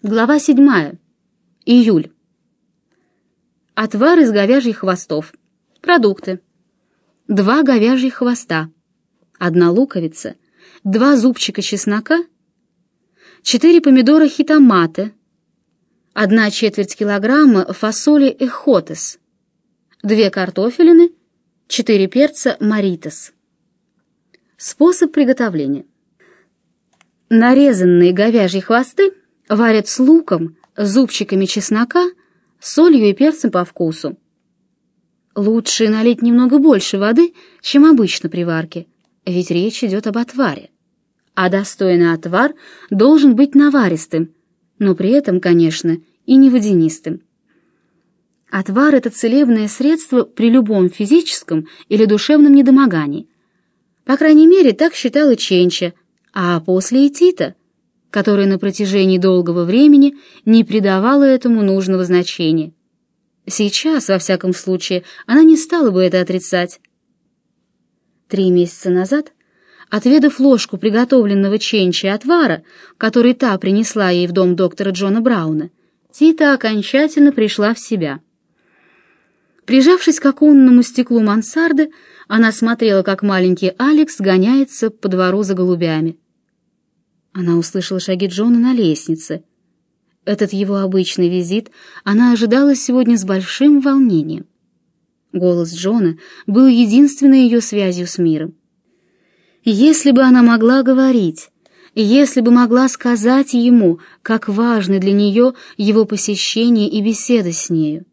Глава 7. Июль. Отвар из говяжьих хвостов. Продукты. Два говяжьих хвоста. Одна луковица. Два зубчика чеснока. Четыре помидора хитоматы. Одна четверть килограмма фасоли эхотес. Две картофелины. Четыре перца маритес. Способ приготовления. Нарезанные говяжьи хвосты Варят с луком, зубчиками чеснока, солью и перцем по вкусу. Лучше налить немного больше воды, чем обычно при варке, ведь речь идет об отваре. А достойный отвар должен быть наваристым, но при этом, конечно, и не водянистым. Отвар — это целебное средство при любом физическом или душевном недомогании. По крайней мере, так считала Ченча, а после и Тита — которая на протяжении долгого времени не придавала этому нужного значения. Сейчас, во всяком случае, она не стала бы это отрицать. Три месяца назад, отведав ложку приготовленного ченчи отвара, который та принесла ей в дом доктора Джона Брауна, Тита окончательно пришла в себя. Прижавшись к оконному стеклу мансарды, она смотрела, как маленький Алекс гоняется по двору за голубями. Она услышала шаги Джона на лестнице. Этот его обычный визит она ожидала сегодня с большим волнением. Голос Джона был единственной ее связью с миром. Если бы она могла говорить, если бы могла сказать ему, как важны для нее его посещение и беседа с нею.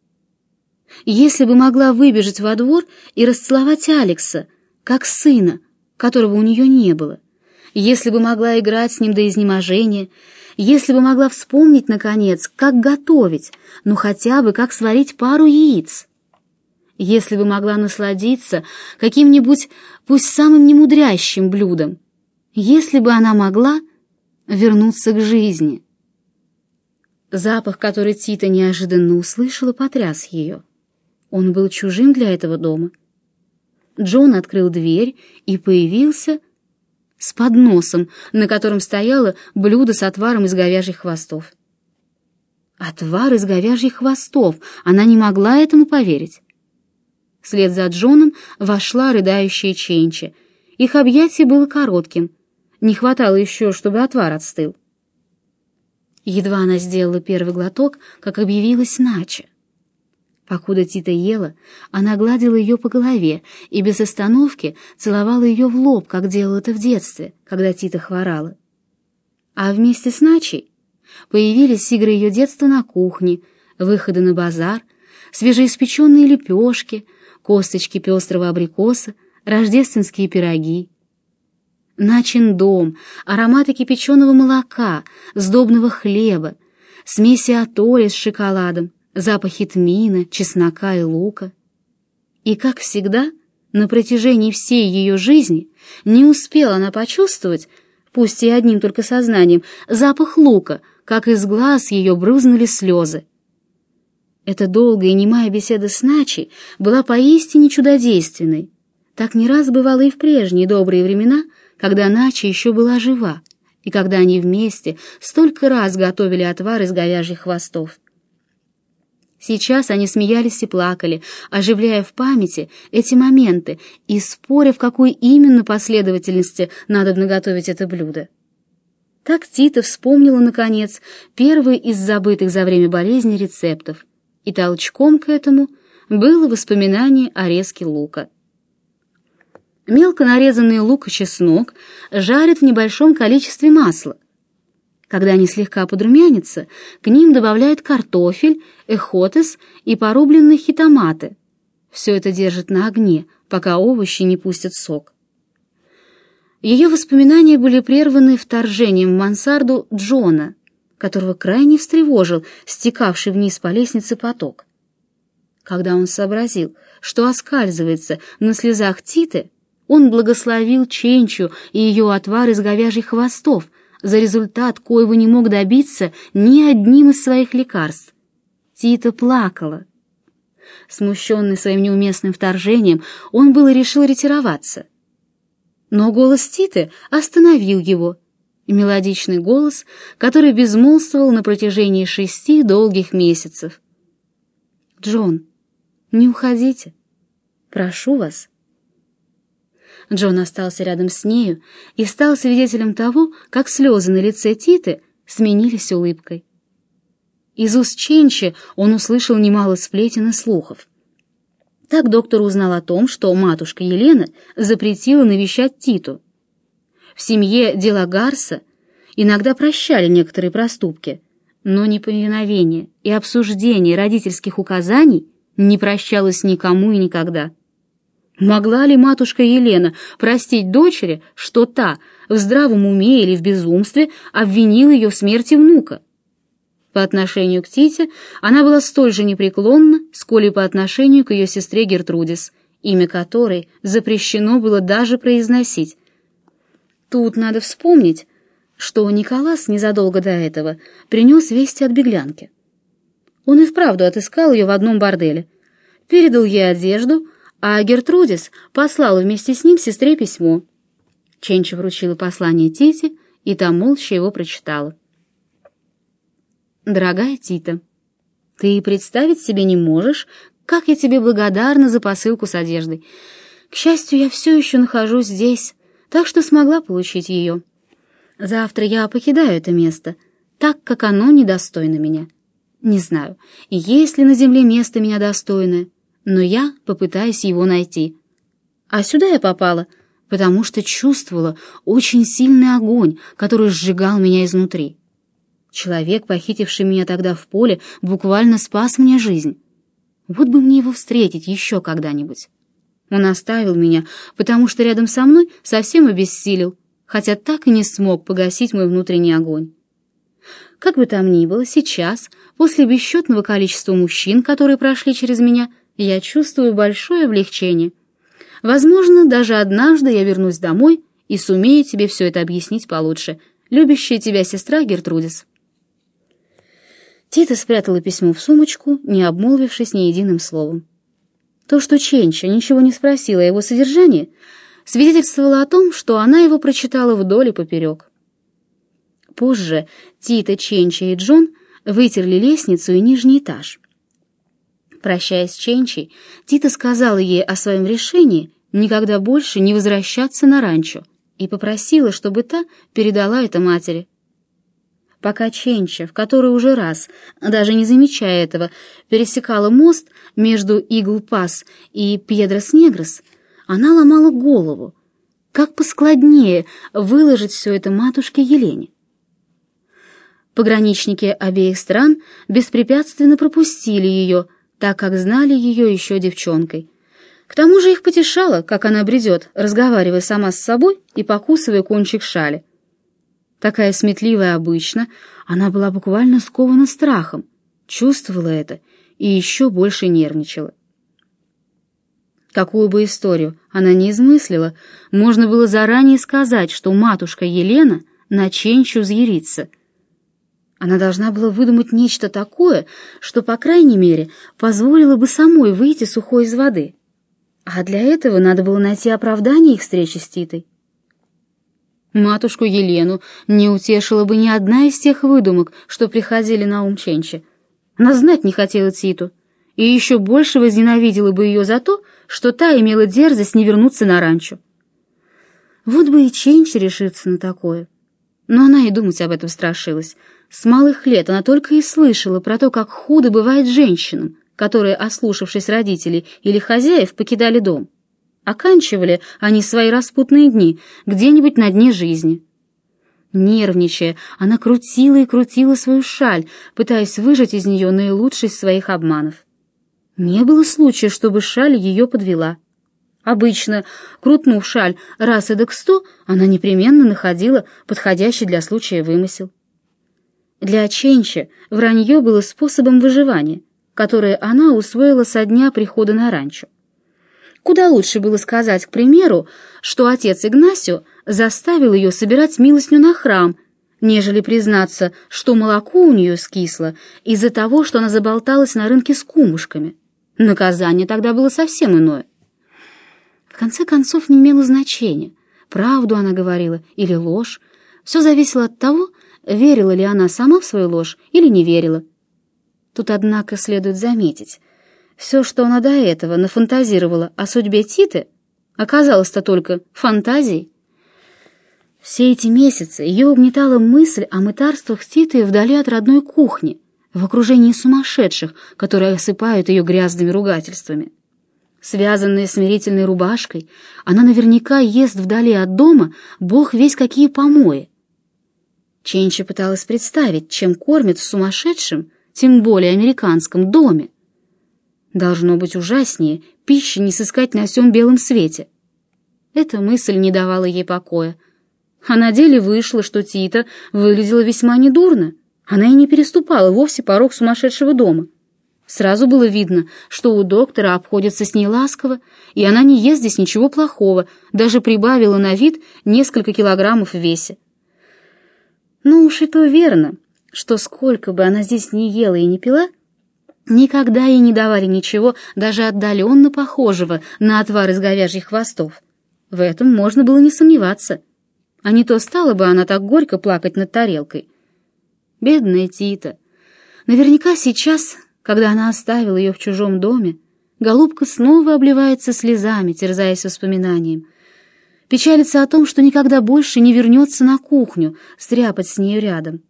Если бы могла выбежать во двор и расцеловать Алекса, как сына, которого у нее не было если бы могла играть с ним до изнеможения, если бы могла вспомнить, наконец, как готовить, ну хотя бы как сварить пару яиц. Если бы могла насладиться каким-нибудь, пусть самым немудрящим блюдом, если бы она могла вернуться к жизни. Запах, который Тита неожиданно услышала, потряс ее. Он был чужим для этого дома. Джон открыл дверь и появился, с подносом, на котором стояло блюдо с отваром из говяжьих хвостов. Отвар из говяжьих хвостов! Она не могла этому поверить. Вслед за Джоном вошла рыдающая Ченча. Их объятие было коротким. Не хватало еще, чтобы отвар отстыл. Едва она сделала первый глоток, как объявилась Нача. Покуда Тита ела, она гладила ее по голове и без остановки целовала ее в лоб, как делала это в детстве, когда Тита хворала. А вместе с Начей появились игры ее детства на кухне, выходы на базар, свежеиспеченные лепешки, косточки пестрого абрикоса, рождественские пироги. Начин дом, ароматы кипяченого молока, сдобного хлеба, смеси атоли с шоколадом, запахи тмина, чеснока и лука. И, как всегда, на протяжении всей ее жизни не успела она почувствовать, пусть и одним только сознанием, запах лука, как из глаз ее брызнули слезы. Эта долгая и немая беседа с Начи была поистине чудодейственной. Так не раз бывало и в прежние добрые времена, когда Начи еще была жива, и когда они вместе столько раз готовили отвар из говяжьих хвостов. Сейчас они смеялись и плакали, оживляя в памяти эти моменты и споря, в какой именно последовательности надо наготовить это блюдо. Так Тита вспомнила, наконец, первый из забытых за время болезни рецептов, и толчком к этому было воспоминание о резке лука. Мелко нарезанный лук и чеснок жарят в небольшом количестве масла, когда они слегка подрумянятся, к ним добавляют картофель, эхотес и порубленные хитоматы. Все это держит на огне, пока овощи не пустят сок. Ее воспоминания были прерваны вторжением в мансарду Джона, которого крайне встревожил стекавший вниз по лестнице поток. Когда он сообразил, что оскальзывается на слезах Титы, он благословил Ченчу и ее отвар из говяжьих хвостов, за результат, коего не мог добиться ни одним из своих лекарств. Тита плакала. Смущенный своим неуместным вторжением, он было решил ретироваться. Но голос Титы остановил его, мелодичный голос, который безмолвствовал на протяжении шести долгих месяцев. «Джон, не уходите. Прошу вас». Джон остался рядом с нею и стал свидетелем того, как слезы на лице Титы сменились улыбкой. Из уст Ченчи он услышал немало сплетен и слухов. Так доктор узнал о том, что матушка Елена запретила навещать Титу. В семье дела Гарса иногда прощали некоторые проступки, но неповиновение и обсуждение родительских указаний не прощалось никому и никогда. Могла ли матушка Елена простить дочери, что та в здравом уме или в безумстве обвинила ее в смерти внука? По отношению к Тите она была столь же непреклонна, сколь и по отношению к ее сестре Гертрудис, имя которой запрещено было даже произносить. Тут надо вспомнить, что Николас незадолго до этого принес вести от беглянки. Он и вправду отыскал ее в одном борделе, передал ей одежду, а Гертрудис послала вместе с ним сестре письмо. Ченча вручила послание Тите, и та молча его прочитала. «Дорогая Тита, ты представить себе не можешь, как я тебе благодарна за посылку с одеждой. К счастью, я все еще нахожусь здесь, так что смогла получить ее. Завтра я покидаю это место, так как оно недостойно меня. Не знаю, есть ли на земле место меня достойное, но я попытаюсь его найти. А сюда я попала, потому что чувствовала очень сильный огонь, который сжигал меня изнутри. Человек, похитивший меня тогда в поле, буквально спас мне жизнь. Вот бы мне его встретить еще когда-нибудь. Он оставил меня, потому что рядом со мной совсем обессилел, хотя так и не смог погасить мой внутренний огонь. Как бы там ни было, сейчас, после бесчетного количества мужчин, которые прошли через меня, я чувствую большое облегчение. Возможно, даже однажды я вернусь домой и сумею тебе все это объяснить получше. Любящая тебя сестра Гертрудис. Тита спрятала письмо в сумочку, не обмолвившись ни единым словом. То, что Ченча ничего не спросила о его содержании, свидетельствовало о том, что она его прочитала вдоль и поперек. Позже Тита, Ченча и Джон вытерли лестницу и нижний этаж. Прощаясь с Ченчей, Тита сказала ей о своем решении никогда больше не возвращаться на ранчо и попросила, чтобы та передала это матери. Пока Ченча, в который уже раз, даже не замечая этого, пересекала мост между Игл-Пас и Пьедрос-Негрос, она ломала голову, как поскладнее выложить все это матушке Елене. Пограничники обеих стран беспрепятственно пропустили ее, так как знали ее еще девчонкой. К тому же их потешало, как она бредет, разговаривая сама с собой и покусывая кончик шали. Такая сметливая обычно, она была буквально скована страхом, чувствовала это и еще больше нервничала. Какую бы историю она не измыслила, можно было заранее сказать, что матушка Елена на Ченчу взъярится — она должна была выдумать нечто такое, что, по крайней мере, позволило бы самой выйти сухой из воды. А для этого надо было найти оправдание их встречи с Титой. Матушку Елену не утешила бы ни одна из тех выдумок, что приходили на ум Ченче. Она знать не хотела Титу, и еще больше возненавидела бы ее за то, что та имела дерзость не вернуться на ранчо. Вот бы и Ченче решиться на такое. Но она и думать об этом страшилась — с малых лет она только и слышала про то, как худо бывает женщинам, которые, ослушавшись родителей или хозяев, покидали дом. Оканчивали они свои распутные дни где-нибудь на дне жизни. Нервничая, она крутила и крутила свою шаль, пытаясь выжать из нее наилучший из своих обманов. Не было случая, чтобы шаль ее подвела. Обычно, крутнув шаль раз эдак сто, она непременно находила подходящий для случая вымысел. Для Ченчи вранье было способом выживания, которое она усвоила со дня прихода на ранчо. Куда лучше было сказать, к примеру, что отец Игнасио заставил ее собирать милостню на храм, нежели признаться, что молоко у нее скисло из-за того, что она заболталась на рынке с кумушками. Наказание тогда было совсем иное. В конце концов, не имело значения, правду она говорила или ложь, Все зависело от того, верила ли она сама в свою ложь или не верила. Тут, однако, следует заметить, все, что она до этого нафантазировала о судьбе Титы, оказалось-то только фантазией. Все эти месяцы ее угнетала мысль о мытарствах Титы вдали от родной кухни, в окружении сумасшедших, которые осыпают ее грязными ругательствами. Связанная смирительной рубашкой, она наверняка ест вдали от дома бог весь какие помои. Ченчи пыталась представить, чем кормят в сумасшедшем, тем более американском доме. Должно быть ужаснее пищи не сыскать на всем белом свете. Эта мысль не давала ей покоя, а на деле вышло, что Тита выглядела весьма недурно. Она и не переступала вовсе порог сумасшедшего дома. Сразу было видно, что у доктора обходятся с ней ласково, и она не ест здесь ничего плохого, даже прибавила на вид несколько килограммов в весе. Ну уж и то верно, что сколько бы она здесь ни ела и не пила, никогда ей не давали ничего даже отдаленно похожего на отвар из говяжьих хвостов. В этом можно было не сомневаться а не то стала бы она так горько плакать над тарелкой. Бедная Тита. Наверняка сейчас, когда она оставила ее в чужом доме, голубка снова обливается слезами, терзаясь воспоминанием. Печалится о том, что никогда больше не вернется на кухню, стряпать с нею рядом.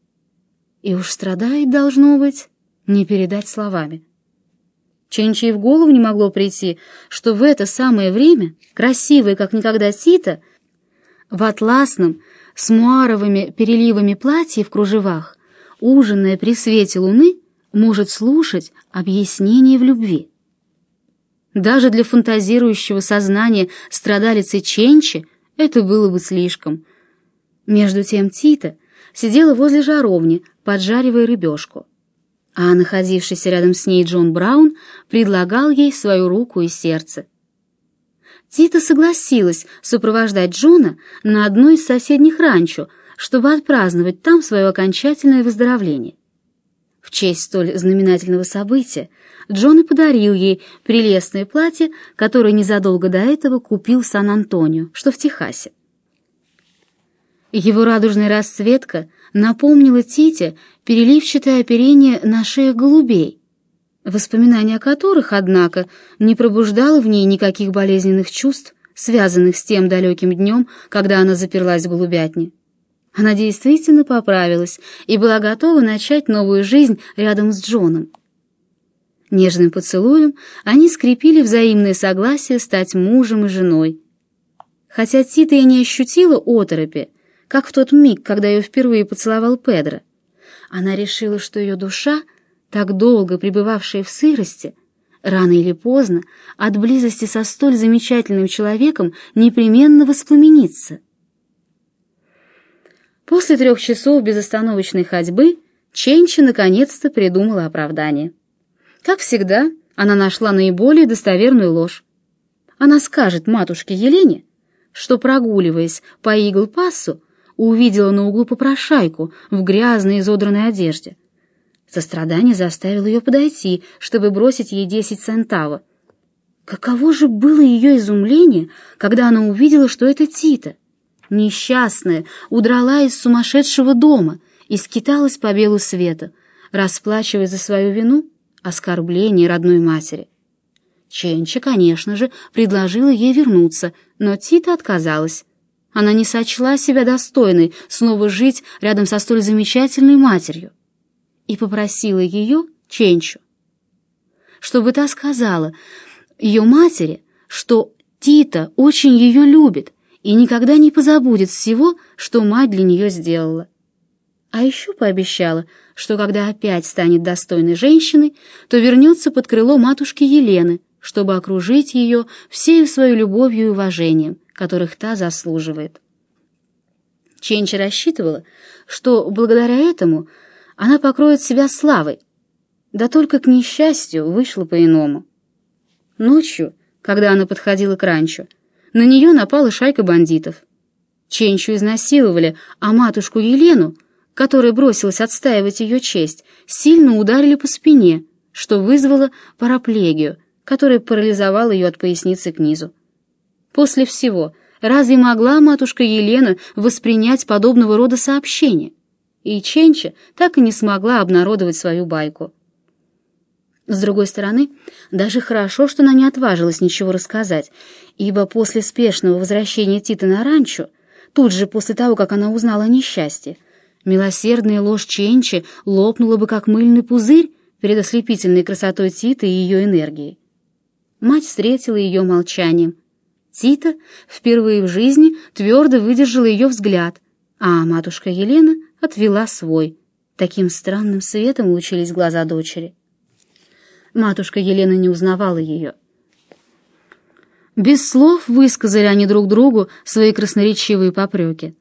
И уж страдает, должно быть, не передать словами. Ченчи в голову не могло прийти, что в это самое время красивая, как никогда Тита — в атласном, с муаровыми переливами платье в кружевах, ужиная при свете луны, может слушать объяснение в любви. Даже для фантазирующего сознания страдалицы Ченчи это было бы слишком. Между тем Тита сидела возле жаровни, поджаривая рыбешку, а находившийся рядом с ней Джон Браун предлагал ей свою руку и сердце. Тита согласилась сопровождать Джона на одно из соседних ранчо, чтобы отпраздновать там свое окончательное выздоровление. В честь столь знаменательного события Джон и подарил ей прелестное платье, которое незадолго до этого купил Сан-Антонио, что в Техасе. Его радужная расцветка напомнила Тите переливчатое оперение на шеях голубей — воспоминания о которых, однако, не пробуждало в ней никаких болезненных чувств, связанных с тем далеким днем, когда она заперлась в голубятне. Она действительно поправилась и была готова начать новую жизнь рядом с Джоном. Нежным поцелуем они скрепили взаимное согласие стать мужем и женой. Хотя Тита и не ощутила оторопи, как в тот миг, когда ее впервые поцеловал Педро, она решила, что ее душа — так долго пребывавшая в сырости, рано или поздно от близости со столь замечательным человеком непременно воспламенится. После трех часов безостановочной ходьбы Ченчи наконец-то придумала оправдание. Как всегда, она нашла наиболее достоверную ложь. Она скажет матушке Елене, что, прогуливаясь по Игл-Пассу, увидела на углу попрошайку в грязной изодранной одежде — Сострадание заставило ее подойти, чтобы бросить ей десять центавов. Каково же было ее изумление, когда она увидела, что это Тита. Несчастная удрала из сумасшедшего дома и скиталась по белу света, расплачивая за свою вину оскорбление родной матери. Ченча, конечно же, предложила ей вернуться, но Тита отказалась. Она не сочла себя достойной снова жить рядом со столь замечательной матерью и попросила ее, Ченчу, чтобы та сказала ее матери, что Тита очень ее любит и никогда не позабудет всего, что мать для нее сделала. А еще пообещала, что когда опять станет достойной женщиной, то вернется под крыло матушки Елены, чтобы окружить ее всею свою любовью и уважением, которых та заслуживает. Ченча рассчитывала, что благодаря этому она покроет себя славой. Да только к несчастью вышло по-иному. Ночью, когда она подходила к ранчо, на нее напала шайка бандитов. Ченчу изнасиловали, а матушку Елену, которая бросилась отстаивать ее честь, сильно ударили по спине, что вызвало параплегию, которая парализовала ее от поясницы к низу. После всего Разве могла матушка Елена воспринять подобного рода сообщения? И Ченча так и не смогла обнародовать свою байку. С другой стороны, даже хорошо, что она не отважилась ничего рассказать, ибо после спешного возвращения Тита на ранчо, тут же после того, как она узнала о несчастье, милосердная ложь Ченчи лопнула бы, как мыльный пузырь, перед ослепительной красотой Тита и ее энергией. Мать встретила ее молчанием. Тита впервые в жизни твердо выдержала ее взгляд, а матушка Елена отвела свой. Таким странным светом лучились глаза дочери. Матушка Елена не узнавала ее. Без слов высказали они друг другу свои красноречивые попреки.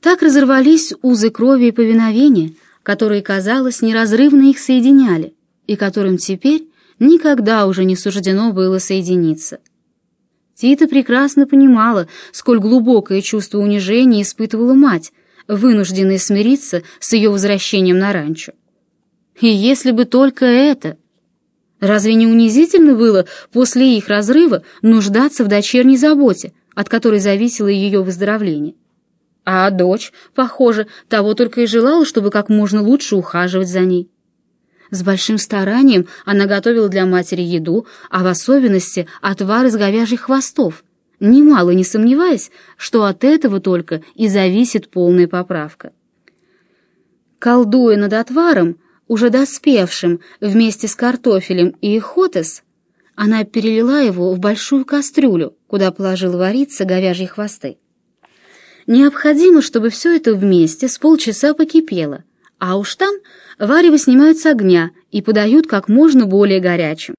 Так разорвались узы крови и повиновения, которые, казалось, неразрывно их соединяли, и которым теперь никогда уже не суждено было соединиться. Тита прекрасно понимала, сколь глубокое чувство унижения испытывала мать, вынужденная смириться с ее возвращением на ранчо. И если бы только это... Разве не унизительно было после их разрыва нуждаться в дочерней заботе, от которой зависело ее выздоровление? А дочь, похоже, того только и желала, чтобы как можно лучше ухаживать за ней. С большим старанием она готовила для матери еду, а в особенности отвар из говяжьих хвостов, немало не сомневаясь, что от этого только и зависит полная поправка. Колдуя над отваром, уже доспевшим вместе с картофелем и хотес, она перелила его в большую кастрюлю, куда положила вариться говяжьи хвосты. Необходимо, чтобы все это вместе с полчаса покипело, а уж там варево снимают с огня и подают как можно более горячим.